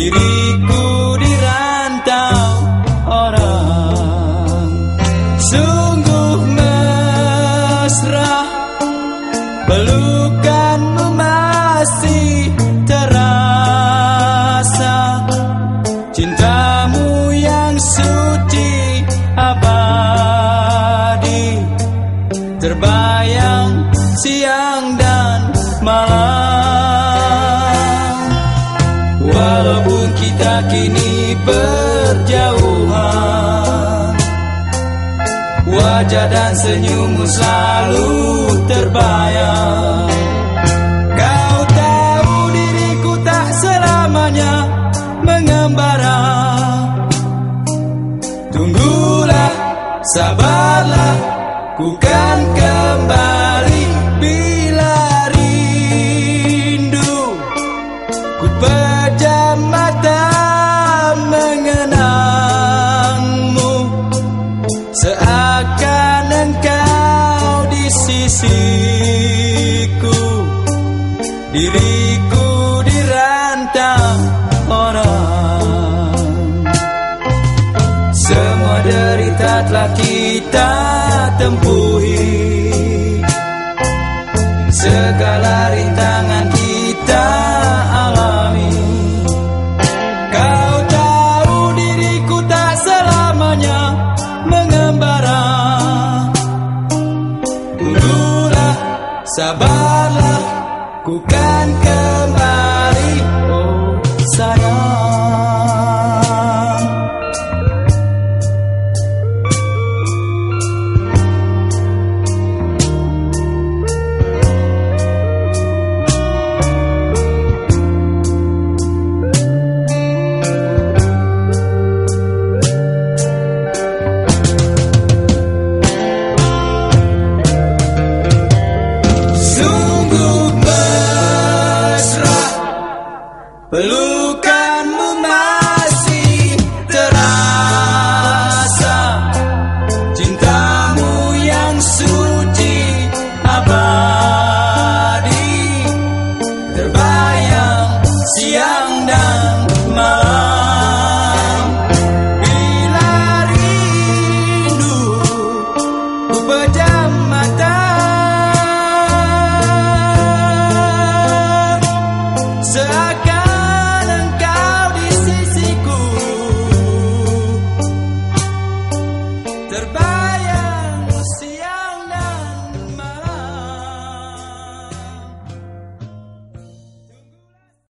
diriku dirantau orang sungguh mesra. Pelukanmu masih terasa. Cintamu yang suci abadi. Terbaik berjauhan. Wajah dan senyummu selalu terbayang. Kau tahu diriku tak selamanya mengembara. Tunggulah, sabarlah, ku kan kembali sisiku Diriku dirantang orang. Semua derita telah kita Sabarlah, ku kan Hello.